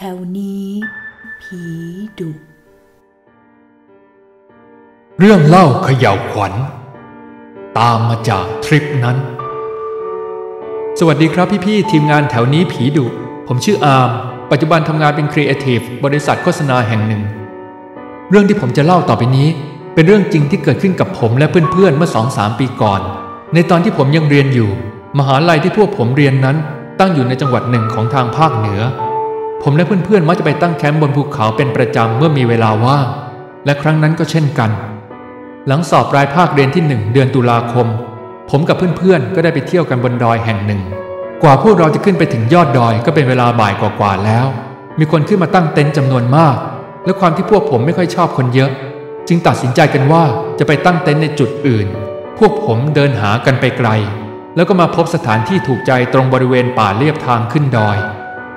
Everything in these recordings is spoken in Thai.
แถวนี้ ผีดุ เรื่องเล่าเขย่าวขวัญ ตามมาจากทริปนั้น สวัสดีครับพี่ๆทีมงานแถวนี้ผีดุ ผมชื่ออาร์ม ปัจจุบันทำงานเป็นครีเอทีฟบริษัทโฆษณาแห่งหนึ่ง เรื่องที่ผมจะเล่าต่อไปนี้ เป็นเรื่องจริงที่เกิดขึ้นกับผมและเพื่อนๆเมื่อสองสามปีก่อน ในตอนที่ผมยังเรียนอยู่ มหาลัยที่พวกผมเรียนนั้นตั้งอยู่ในจังหวัดหนึ่งของทางภาคเหนือ ผมและเพื่อนๆมักจะไปตั้งแคมป์บนภูเขาเป็นประจำเมื่อมีเวลาว่าง และครั้งนั้นก็เช่นกัน หลังสอบปลายภาคเรียนที่หนึ่งเดือนตุลาคม ผมกับเพื่อนๆก็ได้ไปเที่ยวกันบนดอยแห่งหนึ่ง กว่าพวกเราจะขึ้นไปถึงยอดดอยก็เป็นเวลาบ่ายกว่าๆแล้ว มีคนขึ้นมาตั้งเต็นท์จำนวนมาก และความที่พวกผมไม่ค่อยชอบคนเยอะ จึงตัดสินใจกันว่าจะไปตั้งเต็นท์ในจุดอื่น พวกผมเดินหากันไปไกล แล้วก็มาพบสถานที่ถูกใจตรงบริเวณป่าเลียบทางขึ้นดอย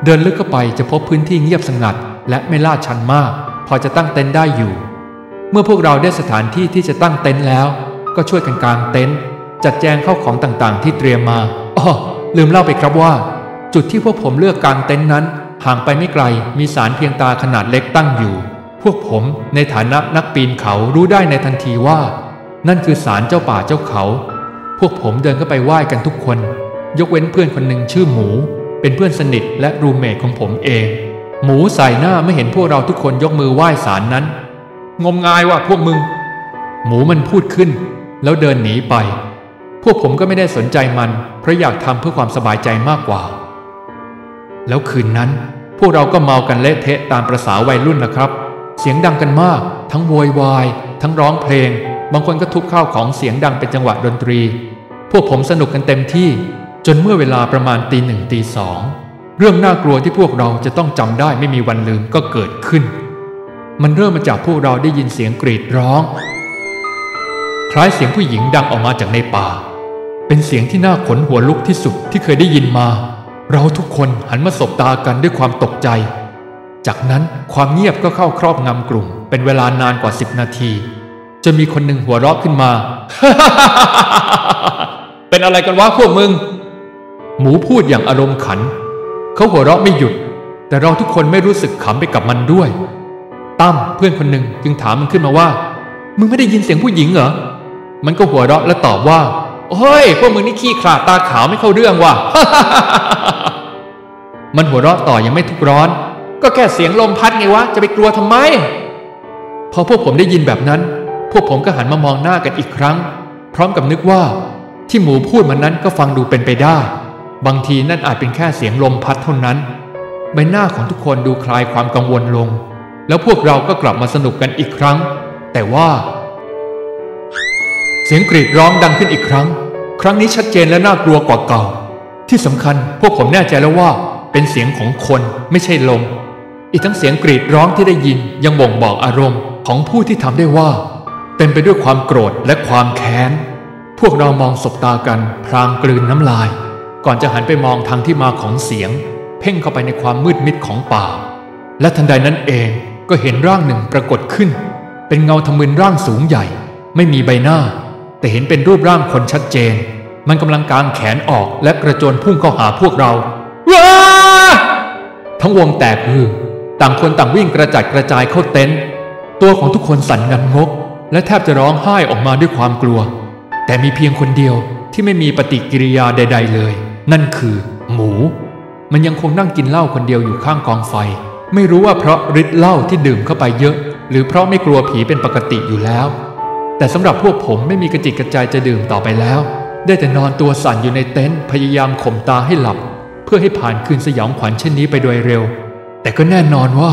เดินลึกเข้าไปจะพบพื้นที่เงียบสงัด และไม่ลาดชันมาก พอจะตั้งเต็นท์ได้อยู่ เมื่อพวกเราได้สถานที่ที่จะตั้งเต็นท์แล้ว ก็ช่วยกันกางเต็นท์จัดแจงเข้าของต่างๆ ที่เตรียมมาอ๋อลืมเล่าไปครับว่า จุดที่พวกผมเลือกกางเต็นท์นั้น ห่างไปไม่ไกลมีสารเพียงตาขนาดเล็กตั้งอยู่ พวกผมในฐานะนักปีนเขารู้ได้ในทันทีว่า นั่นคือสารเจ้าป่าเจ้าเขา พวกผมเดินเข้าไปไหว้กันทุกคน ยกเว้นเพื่อนคนหนึ่งชื่อหมู เป็นเพื่อนสนิทและรูมเมทของผมเอง หมูใส่หน้าไม่เห็นพวกเราทุกคนยกมือไหว้สารนั้น งมงายว่ะพวกมึง หมูมันพูดขึ้น แล้วเดินหนีไป พวกผมก็ไม่ได้สนใจมัน เพราะอยากทำเพื่อความสบายใจมากกว่า แล้วคืนนั้น พวกเราก็เมากันเละเทะตามประษาวัยรุ่นนะครับ เสียงดังกันมาก ทั้งโวยวาย ทั้งร้องเพลง บางคนก็ทุบข้าวของเสียงดังเป็นจังหวะดนตรี พวกผมสนุกกันเต็มที่ จนเมื่อเวลาประมาณตีหนึ่งตีสองเรื่องน่ากลัวที่พวกเราจะต้องจำได้ไม่มีวันลืมก็เกิดขึ้น มันเริ่มมาจากพวกเราได้ยินเสียงกรีดร้อง คล้ายเสียงผู้หญิงดังออกมาจากในป่า เป็นเสียงที่น่าขนหัวลุกที่สุดที่เคยได้ยินมา เราทุกคนหันมาสบตากันด้วยความตกใจ จากนั้นความเงียบก็เข้าครอบงำกลุ่ม เป็นเวลานานกว่าสิบนาทีจนมีคนหนึ่งหัวเราะขึ้นมา เป็นอะไรกันวะพวกมึง หมูพูดอย่างอารมณ์ขัน เขาหัวเราะไม่หยุด แต่เราทุกคนไม่รู้สึกขำไปกับมันด้วย ตั้มเพื่อนคนหนึ่งจึงถามมันขึ้นมาว่า มึงไม่ได้ยินเสียงผู้หญิงเหรอ มันก็หัวเราะและตอบว่าโอ้ยพวกมึงนี่ขี้ขลาดตาขาวไม่เข้าเรื่องว่ะ มันหัวเราะต่อยังไม่ทุกร้อน ก็แค่เสียงลมพัดไงวะ จะไปกลัวทำไม พอพวกผมได้ยินแบบนั้น พวกผมก็หันมามองหน้ากันอีกครั้ง พร้อมกับนึกว่า ที่หมูพูดมันนั้นก็ฟังดูเป็นไปได้ บางทีนั่นอาจเป็นแค่เสียงลมพัดเท่านั้น ใบหน้าของทุกคนดูคลายความกังวลลง แล้วพวกเราก็กลับมาสนุกกันอีกครั้ง แต่ว่า เสียงกรีดร้องดังขึ้นอีกครั้ง ครั้งนี้ชัดเจนและน่ากลัวกว่าเก่า ที่สำคัญพวกผมแน่ใจแล้วว่าเป็นเสียงของคนไม่ใช่ลม อีกทั้งเสียงกรีดร้องที่ได้ยินยังบ่งบอกอารมณ์ของผู้ที่ทำได้ว่า เต็มไปด้วยความโกรธและความแค้น พวกเรามองสบตากันพลางกลืนน้ำลาย ก่อนจะหันไปมองทางที่มาของเสียง เพ่งเข้าไปในความมืดมิดของป่า และทันใดนั้นเองก็เห็นร่างหนึ่งปรากฏขึ้น เป็นเงาทะมึนร่างสูงใหญ่ ไม่มีใบหน้า แต่เห็นเป็นรูปร่างคนชัดเจน มันกำลังกางแขนออกและกระโจนพุ่งเข้าหาพวกเราว้าทั้งวงแตกฮือต่างคนต่างวิ่งกระจัดกระจายเข้าเต็นท์ตัวของทุกคนสั่นงันงก และแทบจะร้องไห้ออกมาด้วยความกลัว แต่มีเพียงคนเดียวที่ไม่มีปฏิกิริยาใด ๆ เลย นั่นคือ หมู มันยังคงนั่งกินเหล้าคนเดียวอยู่ข้างกองไฟ ไม่รู้ว่าเพราะฤทธิ์เหล้าที่ดื่มเข้าไปเยอะ หรือเพราะไม่กลัวผีเป็นปกติอยู่แล้ว แต่สำหรับพวกผมไม่มีกระจิตกระใจจะดื่มต่อไปแล้ว ได้แต่นอนตัวสั่นอยู่ในเต็นท์พยายามข่มตาให้หลับ เพื่อให้ผ่านคืนสยองขวัญเช่นนี้ไปโดยเร็ว แต่ก็แน่นอนว่า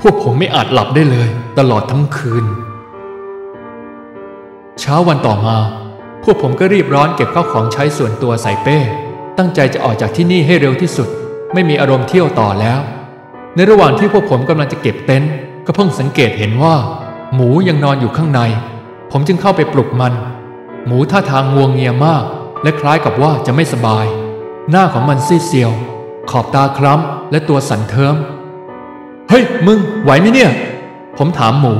พวกผมไม่อาจหลับได้เลย ตลอดทั้งคืน เช้าวันต่อมา พวกผมก็รีบร้อนเก็บข้าวของใช้ส่วนตัวใส่เป้ ตั้งใจจะออกจากที่นี่ให้เร็วที่สุด ไม่มีอารมณ์เที่ยวต่อแล้ว ในระหว่างที่พวกผมกำลังจะเก็บเต็นท์ก็เพิ่งสังเกตเห็นว่า หมูยังนอนอยู่ข้างใน ผมจึงเข้าไปปลุกมัน หมูท่าทางงวงเงียมาก และคล้ายกับว่าจะไม่สบาย หน้าของมันซีดเซียว ขอบตาคล้ำและตัวสั่นเทิมเฮ้ยมึงไหวไหมเนี่ย ผมถามหมู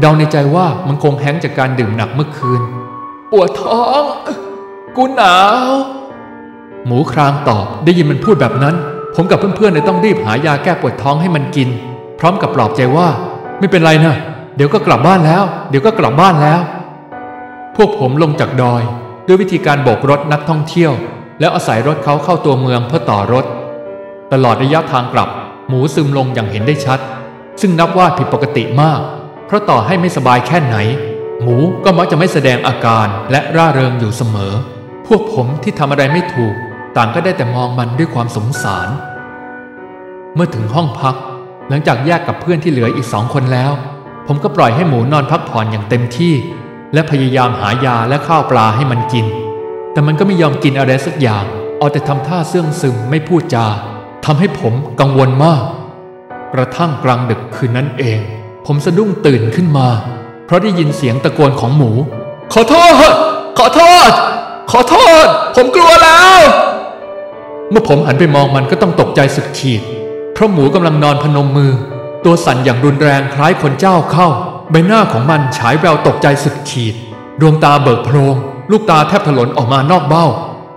เดาในใจว่ามันคงแห้งจากการดื่มหนักเมื่อคืน ปวดท้อง กูหนาว หมูครางตอบได้ยินมันพูดแบบนั้น ผมกับเพื่อนๆเลยต้องรีบหายาแก้ปวดท้องให้มันกิน พร้อมกับปลอบใจว่า ไม่เป็นไรนะเดี๋ยวก็กลับบ้านแล้ว เดี๋ยวก็กลับบ้านแล้ว พวกผมลงจากดอย ด้วยวิธีการโบกรถนักท่องเที่ยว แล้วอาศัยรถเขาเข้าตัวเมืองเพื่อต่อรถ ตลอดระยะทางกลับ หมูซึมลงอย่างเห็นได้ชัด ซึ่งนับว่าผิดปกติมาก เพราะต่อให้ไม่สบายแค่ไหน หมูก็มักจะไม่แสดงอาการและร่าเริงอยู่เสมอ พวกผมที่ทำอะไรไม่ถูก ต่างก็ได้แต่มองมันด้วยความสงสาร เมื่อถึงห้องพัก หลังจากแยกกับเพื่อนที่เหลืออีกสองคนแล้ว ผมก็ปล่อยให้หมูนอนพักผ่อนอย่างเต็มที่ และพยายามหายาและข้าวปลาให้มันกิน แต่มันก็ไม่ยอมกินอะไรสักอย่าง เอาแต่ทำท่าเสื่องซึมไม่พูดจาทำให้ผมกังวลมาก กระทั่งกลางดึกคืนนั้นเอง ผมสะดุ้งตื่นขึ้นมา เพราะได้ยินเสียงตะโกนของหมู ขอโทษ ขอโทษ ขอโทษ เมื่อผมหันไปมองมันก็ต้องตกใจสุดขีด เพราะหมูกำลังนอนพนมมือ ตัวสั่นอย่างรุนแรงคล้ายคนเจ้าเข้า ใบหน้าของมันฉายแววตกใจสุดขีด ดวงตาเบิกโพรง ลูกตาแทบถลนออกมานอกเบ้า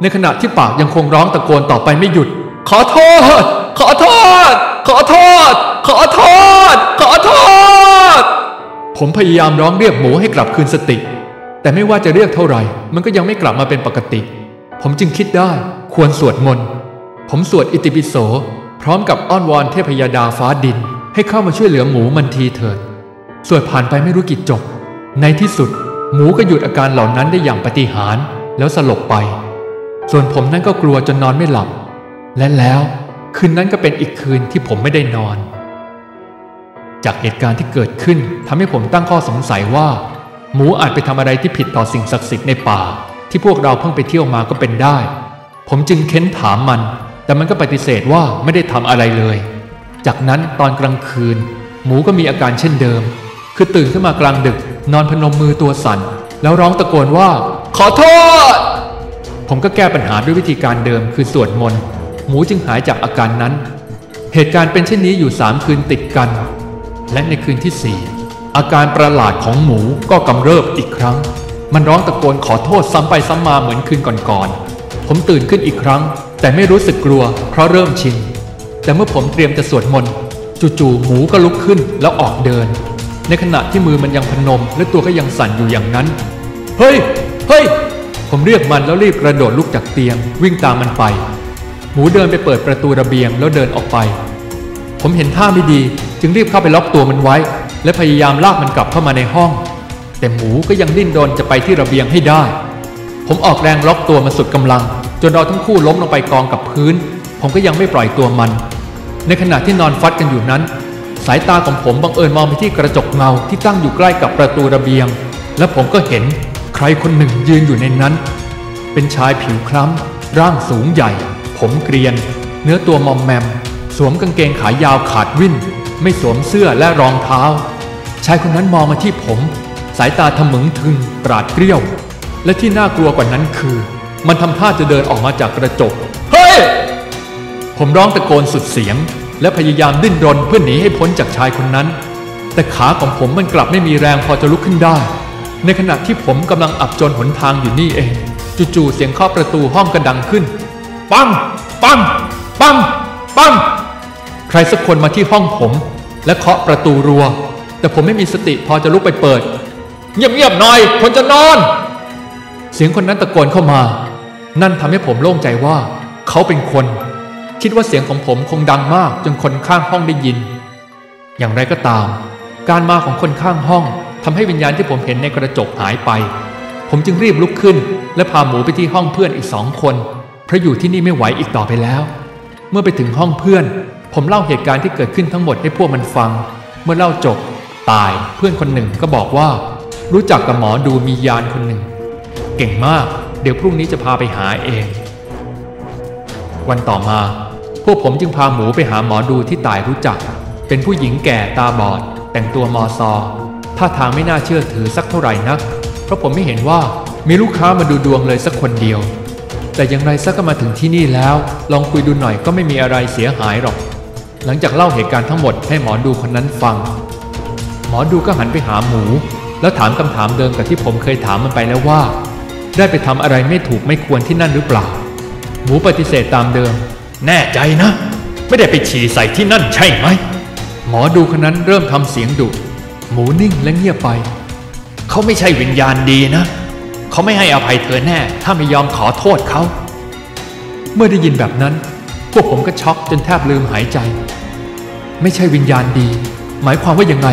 ในขณะที่ปากยังคงร้องตะโกนต่อไปไม่หยุด ขอโทษ ขอโทษ ขอโทษ ขอโทษ ขอโทษ ผมพยายามร้องเรียกหมูให้กลับคืนสติ แต่ไม่ว่าจะเรียกเท่าไหร่ มันก็ยังไม่กลับมาเป็นปกติ ผมจึงคิดได้ ควรสวดมนต์ ผมสวดอิติปิโส พร้อมกับอ้อนวอนเทพยดาฟ้าดิน ให้เข้ามาช่วยเหลือหมูมันทีเถิด สวดผ่านไปไม่รู้กี่จบ ในที่สุด หมูก็หยุดอาการเหล่านั้นได้อย่างปฏิหารแล้วสลบไป ส่วนผมนั้นก็กลัวจนนอนไม่หลับ และแล้วคืนนั้นก็เป็นอีกคืนที่ผมไม่ได้นอน จากเหตุการณ์ที่เกิดขึ้นทำให้ผมตั้งข้อสงสัยว่า หมูอาจไปทำอะไรที่ผิดต่อสิ่งศักดิ์สิทธิ์ในป่า ที่พวกเราเพิ่งไปเที่ยวมาก็เป็นได้ ผมจึงเค้นถามมัน แต่มันก็ปฏิเสธว่าไม่ได้ทำอะไรเลย จากนั้นตอนกลางคืน หมูก็มีอาการเช่นเดิม คือตื่นขึ้นมากลางดึก นอนพนมมือตัวสั่น แล้วร้องตะโกนว่า ขอโทษ ผมก็แก้ปัญหาด้วยวิธีการเดิมคือสวดมนต์หมูจึงหายจากอาการนั้น เหตุการณ์เป็นเช่นนี้อยู่สามคืนติดกัน และในคืนที่สี่อาการประหลาดของหมูก็กำเริบอีกครั้ง มันร้องตะโกนขอโทษซ้ำไปซ้ำมาเหมือนคืนก่อนๆผมตื่นขึ้นอีกครั้ง แต่ไม่รู้สึกกลัวเพราะเริ่มชิน แต่เมื่อผมเตรียมจะสวดมนต์จู่ๆหมูก็ลุกขึ้นแล้วออกเดิน ในขณะที่มือมันยังพนม และตัวก็ยังสั่นอยู่อย่างนั้น เฮ้ย เฮ้ย ผมเรียกมันแล้วรีบกระโดดลุกจากเตียง วิ่งตามมันไป หมูเดินไปเปิดประตูระเบียงแล้วเดินออกไป ผมเห็นท่าไม่ดี จึงรีบเข้าไปล็อกตัวมันไว้ และพยายามลากมันกลับเข้ามาในห้อง แต่หมูก็ยังดิ้นรนจะไปที่ระเบียงให้ได้ ผมออกแรงล็อกตัวมันสุดกำลัง จนเราทั้งคู่ล้มลงไปกองกับพื้น ผมก็ยังไม่ปล่อยตัวมัน ในขณะที่นอนฟัดกันอยู่นั้น สายตาของผมบังเอิญมองไปที่กระจกเงาที่ตั้งอยู่ใกล้กับประตูระเบียง และผมก็เห็นใครคนหนึ่งยืนอยู่ในนั้น เป็นชายผิวคล้ำ ร่างสูงใหญ่ ผมเกรียน เนื้อตัวมอมแมม สวมกางเกงขายาวขาดวิ่น ไม่สวมเสื้อและรองเท้า ชายคนนั้นมองมาที่ผม สายตาทะมึงทึงปราดเกรี้ยว และที่น่ากลัวกว่านั้นคือ มันทำท่าจะเดินออกมาจากกระจก เฮ้ย ผมร้องตะโกนสุดเสียง และพยายามดิ้นรนเพื่อหนีให้พ้นจากชายคนนั้น แต่ขาของผมมันกลับไม่มีแรงพอจะลุกขึ้นได้ ในขณะที่ผมกำลังอับจนหนทางอยู่นี่เอง จู่ๆเสียงเคาะประตูห้องกระดังขึ้น ปัง ปัง ปัง ปัง ใครสักคนมาที่ห้องผม และเคาะประตูรัว แต่ผมไม่มีสติพอจะลุกไปเปิด เงียบๆหน่อยคนจะนอน เสียงคนนั้นตะโกนเข้ามา นั่นทำให้ผมโล่งใจว่า เขาเป็นคน คิดว่าเสียงของผมคงดังมากจนคนข้างห้องได้ยิน อย่างไรก็ตาม การมาของคนข้างห้องทำให้วิญญาณที่ผมเห็นในกระจกหายไป ผมจึงรีบลุกขึ้น และพาหมูไปที่ห้องเพื่อนอีกสองคนเพราะอยู่ที่นี่ไม่ไหวอีกต่อไปแล้ว เมื่อไปถึงห้องเพื่อน ผมเล่าเหตุการณ์ที่เกิดขึ้นทั้งหมดให้พวกมันฟัง เมื่อเล่าจบ ตายเพื่อนคนหนึ่งก็บอกว่า รู้จักกับหมอดูมียานคนหนึ่ง เก่งมาก เดี๋ยวพรุ่งนี้จะพาไปหาเอง วันต่อมา พวกผมจึงพาหมูไปหาหมอดูที่ตายรู้จัก เป็นผู้หญิงแก่ตาบอด แต่งตัวมอซอท่าทางไม่น่าเชื่อถือสักเท่าไหร่นัก เพราะผมไม่เห็นว่ามีลูกค้ามาดูดวงเลยสักคนเดียว แต่อย่างไรสักก็มาถึงที่นี่แล้ว ลองคุยดูหน่อยก็ไม่มีอะไรเสียหายหรอก หลังจากเล่าเหตุการณ์ทั้งหมดให้หมอดูคนนั้นฟัง หมอดูก็หันไปหาหมู แล้วถามคำถามเดิมกับที่ผมเคยถามมันไปแล้วว่า ได้ไปทำอะไรไม่ถูกไม่ควรที่นั่นหรือเปล่า หมูปฏิเสธตามเดิม แน่ใจนะ ไม่ได้ไปฉี่ใส่ที่นั่นใช่ไหม หมอดูคนนั้นเริ่มทำเสียงดุ หมูนิ่งและเงียบไป เขาไม่ใช่วิญญาณดีนะ เขาไม่ให้อภัยเธอแน่ ถ้าไม่ยอมขอโทษเขา เมื่อได้ยินแบบนั้น พวกผมก็ช็อกจนแทบลืมหายใจ ไม่ใช่วิญญาณดี หมายความว่ายังไง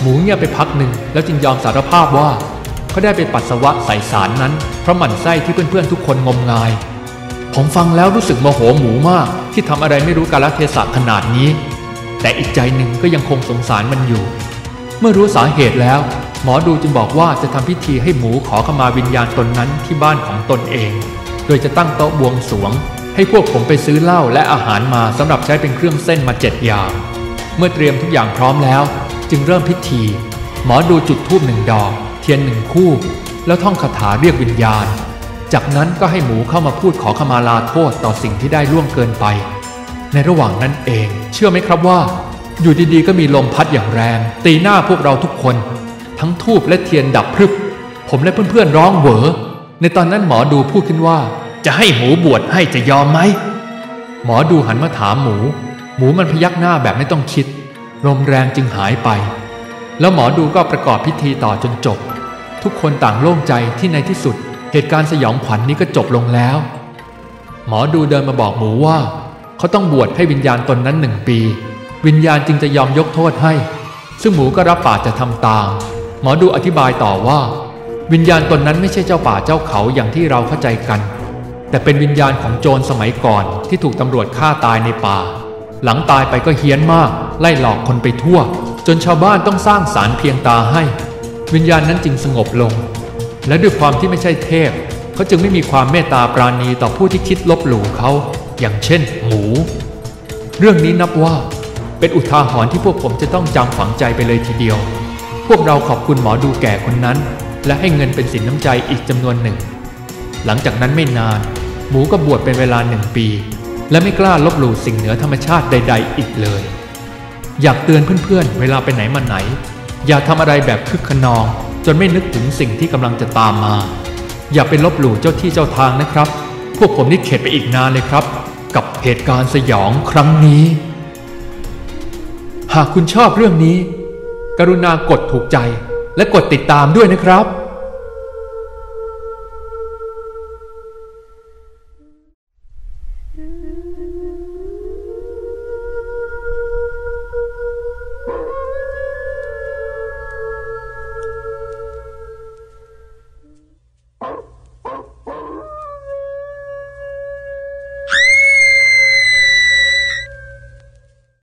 หมูเงียบไปพักหนึ่งแล้วจึงยอมสารภาพว่า เขาได้ไปปัสสาวะใส่สารนั้น เพราะหมั่นไส้ที่เพื่อนๆทุกคนงมงาย ผมฟังแล้วรู้สึกโมโหหมูมาก ที่ทำอะไรไม่รู้กาลเทศะขนาดนี้ แต่อีกใจหนึ่งก็ยังคงสงสารมันอยู่ เมื่อรู้สาเหตุแล้ว หมอดูจึงบอกว่าจะทำพิธีให้หมูขอขมาวิญญาณตนนั้นที่บ้านของตนเอง โดยจะตั้งโต๊ะบวงสวง ให้พวกผมไปซื้อเหล้าและอาหารมาสำหรับใช้เป็นเครื่องเส้นมาเจ็ดอย่างเมื่อเตรียมทุกอย่างพร้อมแล้ว จึงเริ่มพิธี หมอดูจุดธูปหนึ่งดอก ทียนหนึ่งคู่ แล้วท่องคาถาเรียกวิญญาณ จากนั้นก็ให้หมูเข้ามาพูดขอขมาลาโทษต่อสิ่งที่ได้ล่วงเกินไป ในระหว่างนั้นเอง เชื่อไหมครับว่า อยู่ดีๆ ก็มีลมพัดอย่างแรง ตีหน้าพวกเราทุกคน ทั้งทูบและเทียนดับพรึบ ผมและเพื่อนๆร้องเหวอในตอนนั้นหมอดูพูดขึ้นว่า จะให้หมูบวชให้จะยอมไหมหมอดูหันมาถามหมู หมูมันพยักหน้าแบบไม่ต้องคิดลมแรงจึงหายไป แล้วหมอดูก็ประกอบพิธีต่อจนจบ ทุกคนต่างโล่งใจที่ในที่สุด เหตุการณ์สยองขวัญนนี้ก็จบลงแล้ว หมอดูเดินมาบอกหมูว่า เขาต้องบวชให้วิญญาณตนนั้นหนึ่งปี วิญญาณจึงจะยอมยกโทษให้ ซึ่งหมูก็รับปากจะทำตาม หมอดูอธิบายต่อว่า วิญญาณตนนั้นไม่ใช่เจ้าป่าเจ้าเขาอย่างที่เราเข้าใจกัน แต่เป็นวิญญาณของโจรสมัยก่อนที่ถูกตำรวจฆ่าตายในป่า หลังตายไปก็เฮี้ยนมาก ไล่หลอกคนไปทั่ว จนชาวบ้านต้องสร้างสารเพียงตาให้ วิญญาณนั้นจึงสงบลง และด้วยความที่ไม่ใช่เทพ เขาจึงไม่มีความเมตตาปราณีต่อผู้ที่คิดลบหลู่เขาอย่างเช่น หมู เรื่องนี้นับว่าเป็นอุทาหรณ์ที่พวกผมจะต้องจำฝังใจไปเลยทีเดียว พวกเราขอบคุณหมอดูแก่คนนั้น และให้เงินเป็นสินน้ำใจอีกจำนวนหนึ่ง หลังจากนั้นไม่นาน หมูก็บวชเป็นเวลาหนึ่งปี และไม่กล้าลบหลู่สิ่งเหนือธรรมชาติใด ๆ อีกเลย อยากเตือนเพื่อนๆ เวลาไปไหนมาไหน อย่าทำอะไรแบบคึกขนอง จนไม่นึกถึงสิ่งที่กำลังจะตามมา อย่าไปลบหลู่เจ้าที่เจ้าทางนะครับ พวกผมนี่เข็ดไปอีกนานเลยครับ กับเหตุการณ์สยองครั้งนี้ หากคุณชอบเรื่องนี้ กรุณากดถูกใจและกดติดตามด้วยนะครับ